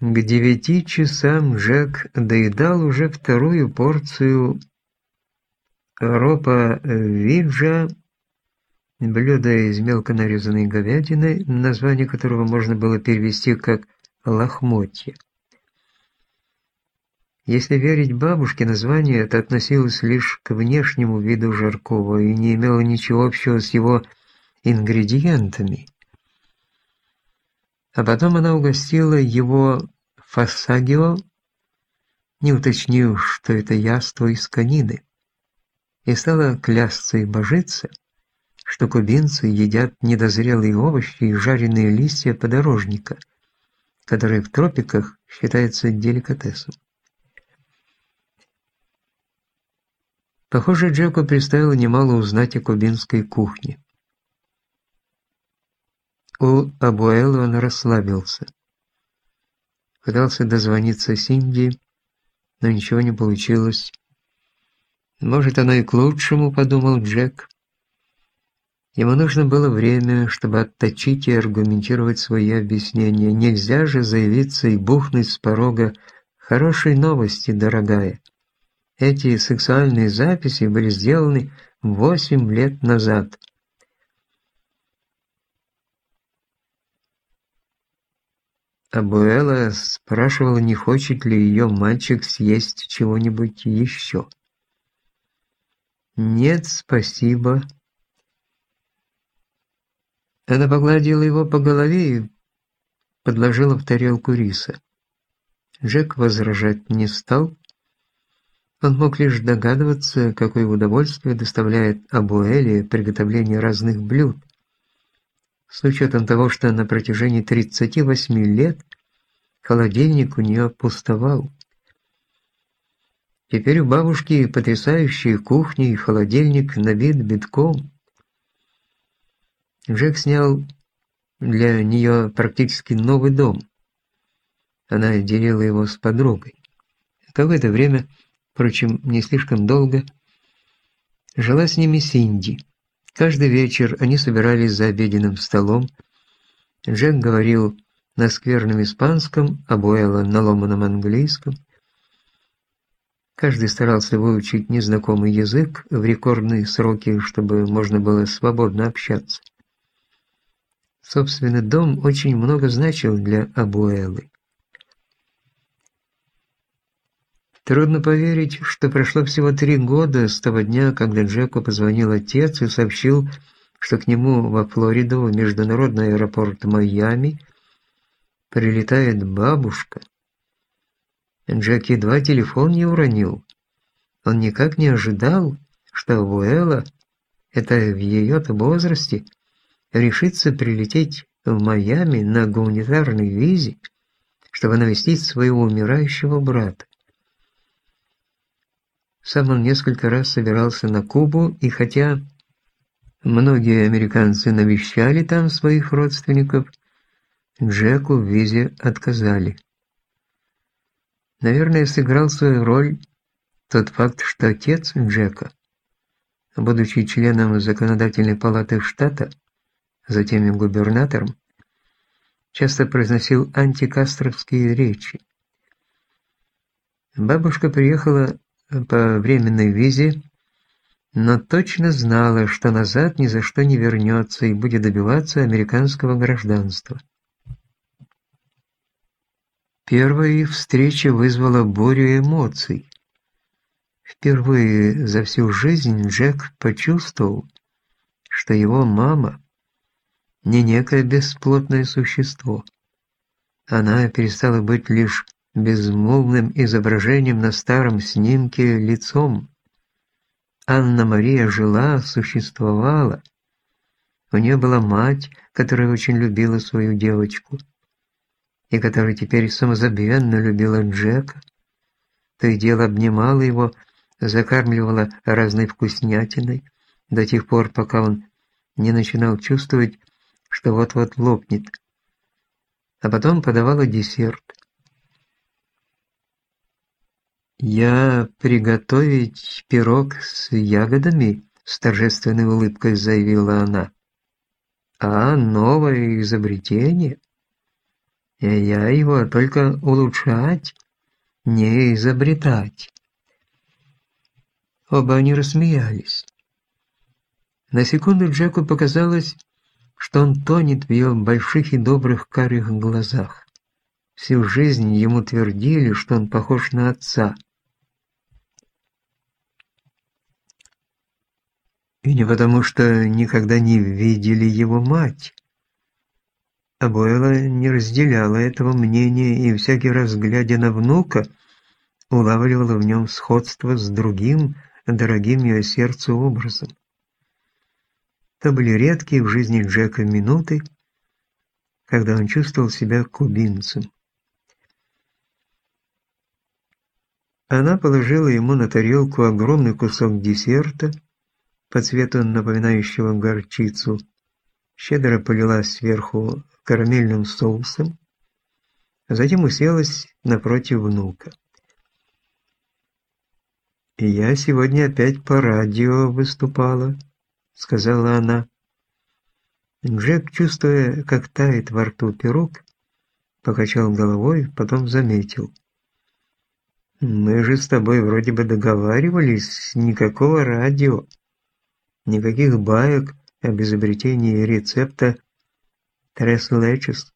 К девяти часам Джек доедал уже вторую порцию ропа виджа, блюдо из мелко нарезанной говядины, название которого можно было перевести как «лохмотье». Если верить бабушке, название это относилось лишь к внешнему виду жаркого и не имело ничего общего с его ингредиентами. А потом она угостила его фасагио, не уточнив, что это яство из конины, и стала клясться и божиться, что кубинцы едят недозрелые овощи и жареные листья подорожника, которые в тропиках считаются деликатесом. Похоже, Джеку предстояло немало узнать о кубинской кухне. У Абуэла он расслабился. Пытался дозвониться Синди, но ничего не получилось. Может, оно и к лучшему, подумал Джек. Ему нужно было время, чтобы отточить и аргументировать свои объяснения. Нельзя же заявиться и бухнуть с порога «Хорошей новости, дорогая». Эти сексуальные записи были сделаны восемь лет назад. Абуэла спрашивала, не хочет ли ее мальчик съесть чего-нибудь еще. «Нет, спасибо». Она погладила его по голове и подложила в тарелку риса. Джек возражать не стал, он мог лишь догадываться, какое удовольствие доставляет Абуэле приготовление разных блюд. С учетом того, что на протяжении 38 лет холодильник у нее пустовал. Теперь у бабушки потрясающие кухни и холодильник набит битком. Джек снял для нее практически новый дом. Она делила его с подругой. Какое-то время впрочем, не слишком долго, жила с ними Синди. Каждый вечер они собирались за обеденным столом. Джек говорил на скверном испанском, а Буэлла на ломаном английском. Каждый старался выучить незнакомый язык в рекордные сроки, чтобы можно было свободно общаться. Собственно, дом очень много значил для Абуэллы. Трудно поверить, что прошло всего три года с того дня, когда Джеку позвонил отец и сообщил, что к нему во Флориду, в международный аэропорт Майами, прилетает бабушка. Джек едва телефон не уронил. Он никак не ожидал, что Уэлла, это в ее-то возрасте, решится прилететь в Майами на гуманитарной визе, чтобы навестить своего умирающего брата. Сам он несколько раз собирался на Кубу, и хотя многие американцы навещали там своих родственников, Джеку в визе отказали. Наверное, сыграл свою роль тот факт, что отец Джека, будучи членом законодательной палаты штата, затем и губернатором, часто произносил антикастровские речи. Бабушка приехала по временной визе, но точно знала, что назад ни за что не вернется и будет добиваться американского гражданства. Первая их встреча вызвала бурю эмоций. Впервые за всю жизнь Джек почувствовал, что его мама не некое бесплотное существо. Она перестала быть лишь безмолвным изображением на старом снимке лицом. Анна-Мария жила, существовала. У нее была мать, которая очень любила свою девочку, и которая теперь самозабвенно любила Джека. То и дело обнимала его, закармливала разной вкуснятиной, до тех пор, пока он не начинал чувствовать, что вот-вот лопнет. А потом подавала десерт. «Я приготовить пирог с ягодами?» — с торжественной улыбкой заявила она. «А, новое изобретение?» я его только улучшать, не изобретать. Оба они рассмеялись. На секунду Джеку показалось, что он тонет в ее больших и добрых карих глазах. Всю жизнь ему твердили, что он похож на отца. И не потому, что никогда не видели его мать. Абуэла не разделяла этого мнения и всякий раз, глядя на внука, улавливала в нем сходство с другим, дорогим ее сердцу образом. То были редкие в жизни Джека минуты, когда он чувствовал себя кубинцем. Она положила ему на тарелку огромный кусок десерта, по цвету напоминающего горчицу, щедро полила сверху карамельным соусом, а затем уселась напротив внука. «И я сегодня опять по радио выступала», — сказала она. Джек, чувствуя, как тает во рту пирог, покачал головой, потом заметил. «Мы же с тобой вроде бы договаривались, никакого радио, никаких баек об изобретении рецепта Трес Лечес».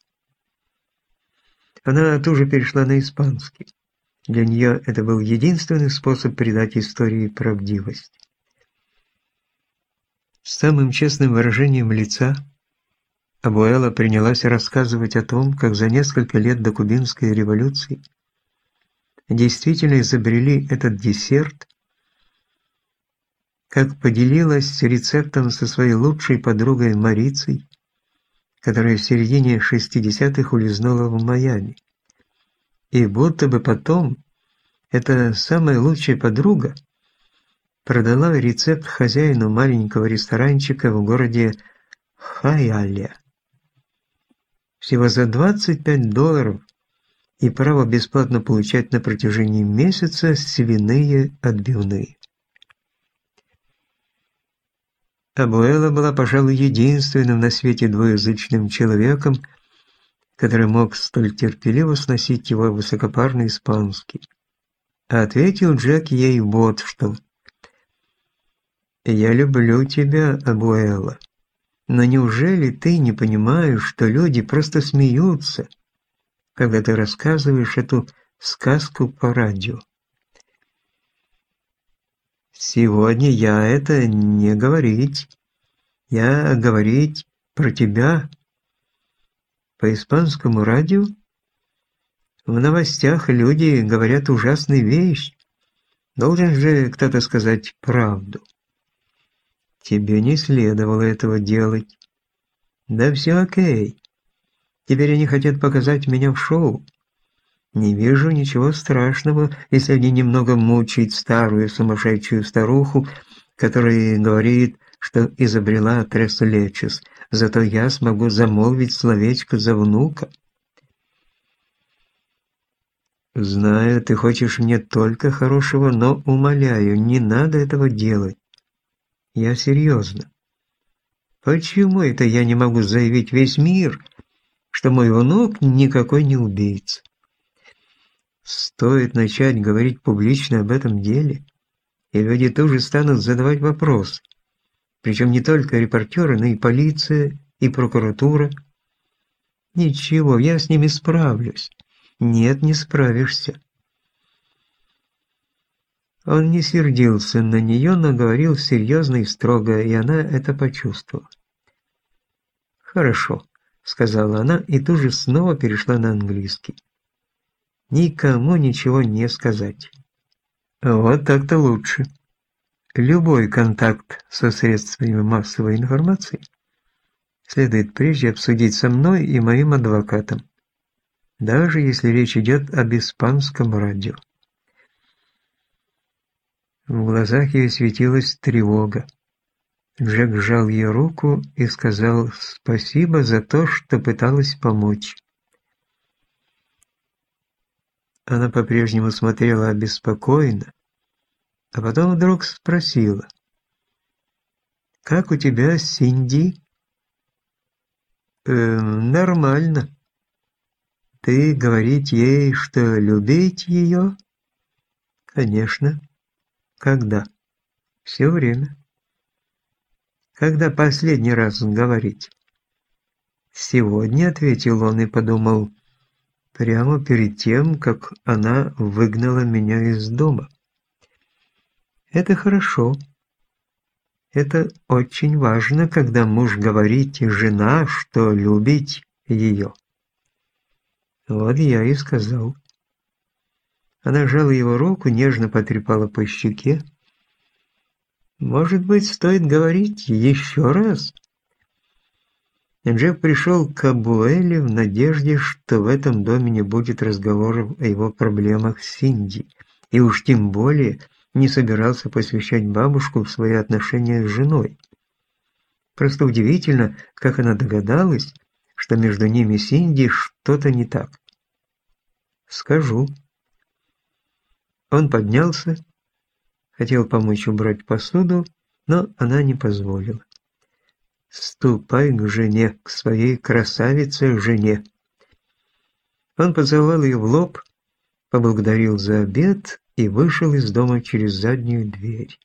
Она тоже перешла на испанский. Для нее это был единственный способ придать истории правдивость. С самым честным выражением лица Абуэла принялась рассказывать о том, как за несколько лет до Кубинской революции действительно изобрели этот десерт, как поделилась рецептом со своей лучшей подругой Марицей, которая в середине 60-х улизнула в Майами. И будто бы потом эта самая лучшая подруга продала рецепт хозяину маленького ресторанчика в городе Хайале. Всего за 25 долларов и право бесплатно получать на протяжении месяца свиные отбивные. Абуэла была, пожалуй, единственным на свете двуязычным человеком, который мог столь терпеливо сносить его высокопарный испанский. А ответил Джек ей вот что – «Я люблю тебя, Абуэла. Но неужели ты не понимаешь, что люди просто смеются, когда ты рассказываешь эту сказку по радио?» «Сегодня я это не говорить. Я говорить про тебя. По испанскому радио в новостях люди говорят ужасные вещи. Должен же кто-то сказать правду». Тебе не следовало этого делать. Да все окей. Теперь они хотят показать меня в шоу. Не вижу ничего страшного, если они немного мучают старую сумасшедшую старуху, которая говорит, что изобрела Тресулечес. Зато я смогу замолвить словечко за внука. Знаю, ты хочешь мне только хорошего, но умоляю, не надо этого делать. Я серьезно. Почему это я не могу заявить весь мир, что мой внук никакой не убийца? Стоит начать говорить публично об этом деле, и люди тоже станут задавать вопросы. Причем не только репортеры, но и полиция, и прокуратура. Ничего, я с ними справлюсь. Нет, не справишься. Он не сердился на нее, но говорил серьезно и строго, и она это почувствовала. «Хорошо», — сказала она и тут же снова перешла на английский. «Никому ничего не сказать». «Вот так-то лучше. Любой контакт со средствами массовой информации следует прежде обсудить со мной и моим адвокатом, даже если речь идет об испанском радио». В глазах ее светилась тревога. Джек сжал ее руку и сказал спасибо за то, что пыталась помочь. Она по-прежнему смотрела обеспокоенно, а потом вдруг спросила. «Как у тебя, Синди?» «Эм, нормально. ты говорить ей, что любить ее? Конечно. Когда? Все время. Когда последний раз говорить? Сегодня, ответил он и подумал, прямо перед тем, как она выгнала меня из дома. Это хорошо. Это очень важно, когда муж говорит и жена, что любить ее. Вот я и сказал. Она сжала его руку, нежно потрепала по щеке. «Может быть, стоит говорить еще раз?» Джек пришел к Абуэле в надежде, что в этом доме не будет разговоров о его проблемах с Синди, и уж тем более не собирался посвящать бабушку в свои отношения с женой. Просто удивительно, как она догадалась, что между ними Синди что-то не так. «Скажу». Он поднялся, хотел помочь убрать посуду, но она не позволила. «Ступай к жене, к своей красавице-жене». Он поцеловал ее в лоб, поблагодарил за обед и вышел из дома через заднюю дверь.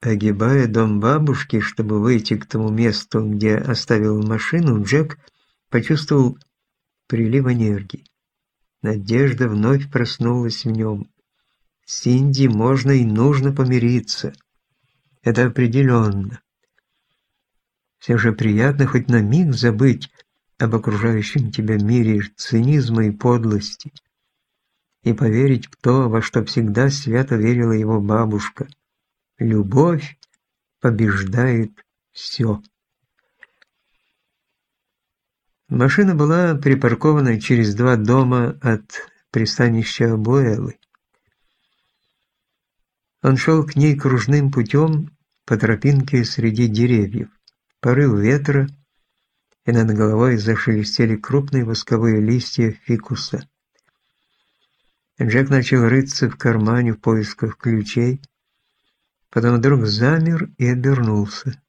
Огибая дом бабушки, чтобы выйти к тому месту, где оставил машину, Джек почувствовал прилив энергии. Надежда вновь проснулась в нем. Синди можно и нужно помириться. Это определенно. Все же приятно хоть на миг забыть об окружающем тебя мире цинизма и подлости и поверить в то, во что всегда свято верила его бабушка. Любовь побеждает все. Машина была припаркована через два дома от пристанища Буэллы. Он шел к ней кружным путем по тропинке среди деревьев. Порыв ветра и над головой зашелестели крупные восковые листья фикуса. Джек начал рыться в кармане в поисках ключей, потом вдруг замер и обернулся.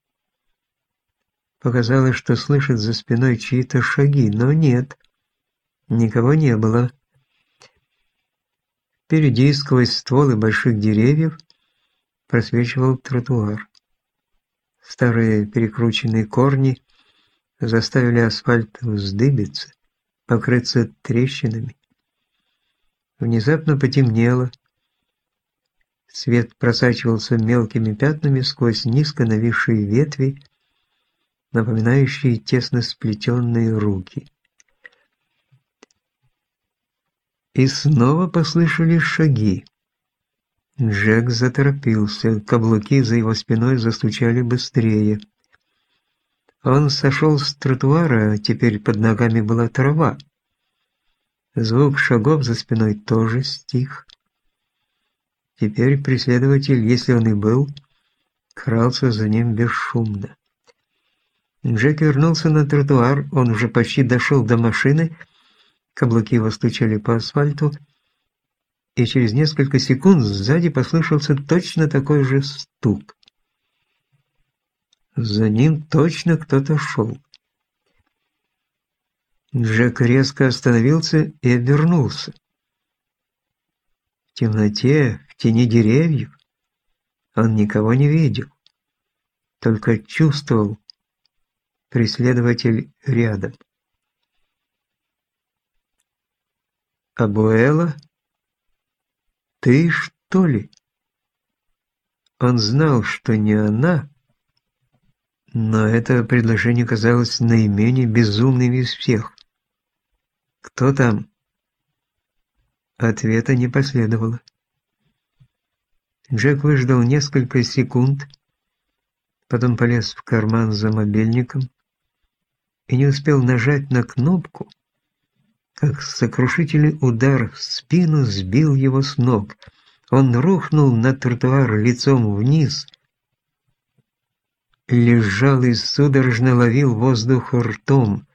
Показалось, что слышит за спиной чьи-то шаги, но нет, никого не было. Впереди, сквозь стволы больших деревьев, просвечивал тротуар. Старые перекрученные корни заставили асфальт вздыбиться, покрыться трещинами. Внезапно потемнело. Свет просачивался мелкими пятнами сквозь низко нависшие ветви, напоминающие тесно сплетенные руки. И снова послышались шаги. Джек заторопился, каблуки за его спиной застучали быстрее. Он сошел с тротуара, теперь под ногами была трава. Звук шагов за спиной тоже стих. Теперь преследователь, если он и был, крался за ним бесшумно. Джек вернулся на тротуар, он уже почти дошел до машины, каблуки его стучали по асфальту, и через несколько секунд сзади послышался точно такой же стук. За ним точно кто-то шел. Джек резко остановился и обернулся. В темноте, в тени деревьев, он никого не видел, только чувствовал преследователь рядом. «Абуэла? Ты что ли?» Он знал, что не она, но это предложение казалось наименее безумным из всех. «Кто там?» Ответа не последовало. Джек выждал несколько секунд, потом полез в карман за мобильником и не успел нажать на кнопку, как сокрушительный удар в спину сбил его с ног. Он рухнул на тротуар лицом вниз – лежал и судорожно ловил воздух ртом.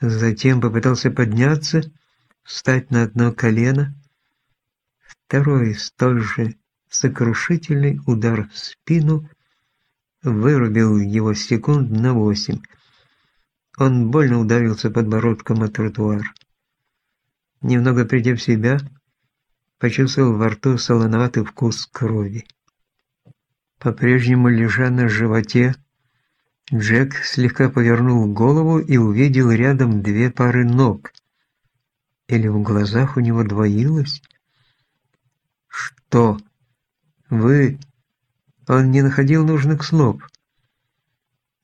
Затем попытался подняться, встать на одно колено. Второй, столь же сокрушительный удар в спину вырубил его секунд на восемь. Он больно ударился подбородком о тротуар. Немного придя в себя, почувствовал во рту солоноватый вкус крови. По-прежнему лежа на животе, Джек слегка повернул голову и увидел рядом две пары ног. Или в глазах у него двоилось? Что? Вы... Он не находил нужных слов.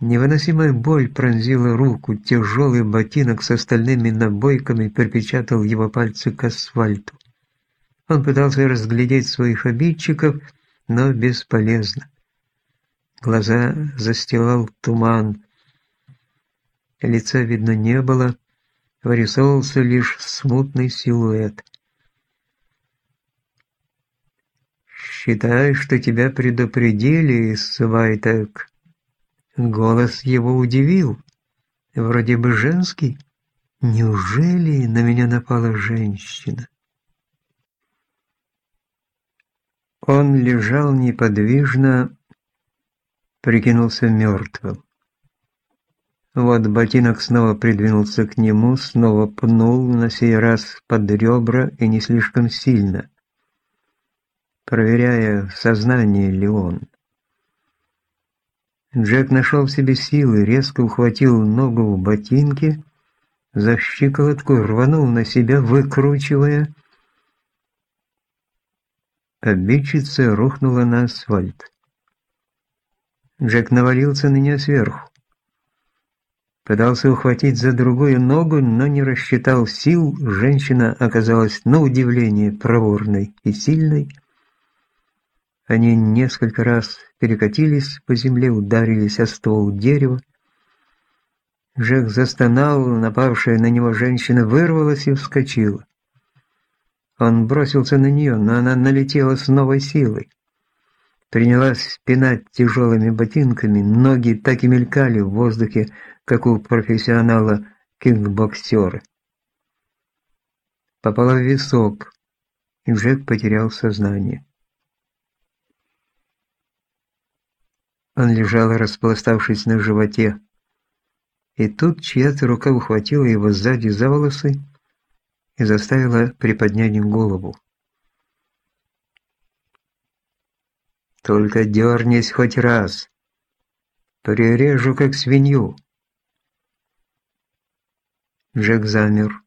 Невыносимая боль пронзила руку, тяжелый ботинок с остальными набойками припечатал его пальцы к асфальту. Он пытался разглядеть своих обидчиков, но бесполезно. Глаза застилал туман. Лица видно не было, вырисовывался лишь смутный силуэт. «Считай, что тебя предупредили, Свайтек». Голос его удивил. Вроде бы женский. Неужели на меня напала женщина? Он лежал неподвижно, прикинулся мертвым. Вот ботинок снова придвинулся к нему, снова пнул, на сей раз под ребра и не слишком сильно, проверяя, в сознании ли он. Джек нашел в себе силы, резко ухватил ногу в ботинке, за щиколотку рванул на себя, выкручивая. Обидчица рухнула на асфальт. Джек навалился на нее сверху. Пытался ухватить за другую ногу, но не рассчитал сил. Женщина оказалась на удивление проворной и сильной. Они несколько раз перекатились по земле, ударились о ствол дерева. Жек застонал, напавшая на него женщина вырвалась и вскочила. Он бросился на нее, но она налетела с новой силой. Принялась пинать тяжелыми ботинками, ноги так и мелькали в воздухе, как у профессионала кикбоксера. Попала в висок, и Джек потерял сознание. Он лежал, распластавшись на животе. И тут чья-то рука ухватила его сзади за волосы и заставила приподнять голову. «Только дернись хоть раз. Прирежу, как свинью». Джек замер.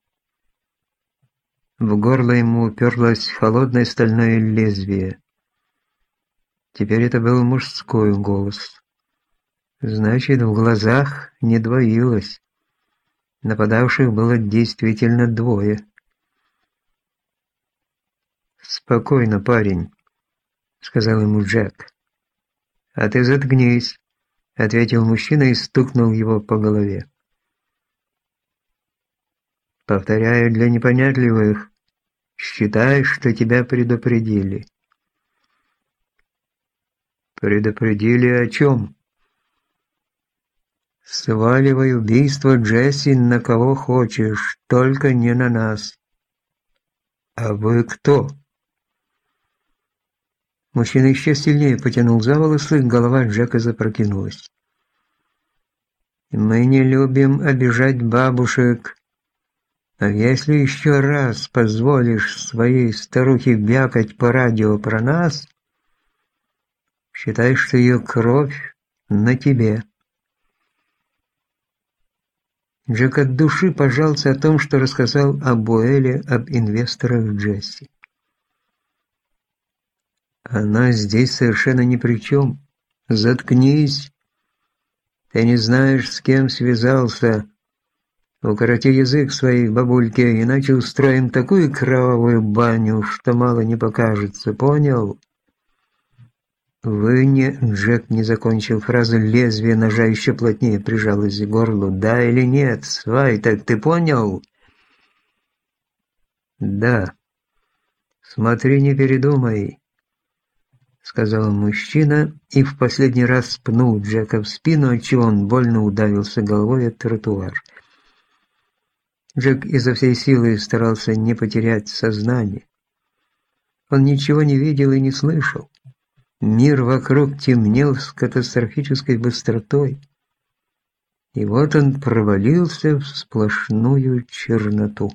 В горло ему уперлось холодное стальное лезвие. Теперь это был мужской голос. Значит, в глазах не двоилось. Нападавших было действительно двое. «Спокойно, парень», — сказал ему Джек. «А ты заткнись», — ответил мужчина и стукнул его по голове. «Повторяю для непонятливых, считай, что тебя предупредили». Предупредили о чем? Сваливай убийство Джесси на кого хочешь, только не на нас. А вы кто? Мужчина еще сильнее потянул за волосы, голова Джека запрокинулась. «Мы не любим обижать бабушек. А если еще раз позволишь своей старухе бякать по радио про нас, Считай, что ее кровь на тебе. Джек от души пожался о том, что рассказал об Уэле, об инвесторах Джесси. Она здесь совершенно ни при чем. Заткнись. Ты не знаешь, с кем связался. Укороти язык своей бабульке, иначе устроим такую кровавую баню, что мало не покажется, понял? «Вы не...» Джек не закончил фразу, лезвие ножа еще плотнее прижалось к горлу. «Да или нет? Свай, так ты понял?» «Да. Смотри, не передумай», — сказал мужчина и в последний раз пнул Джека в спину, отчего он больно ударился головой от тротуар. Джек изо всей силы старался не потерять сознание. Он ничего не видел и не слышал. Мир вокруг темнел с катастрофической быстротой. И вот он провалился в сплошную черноту.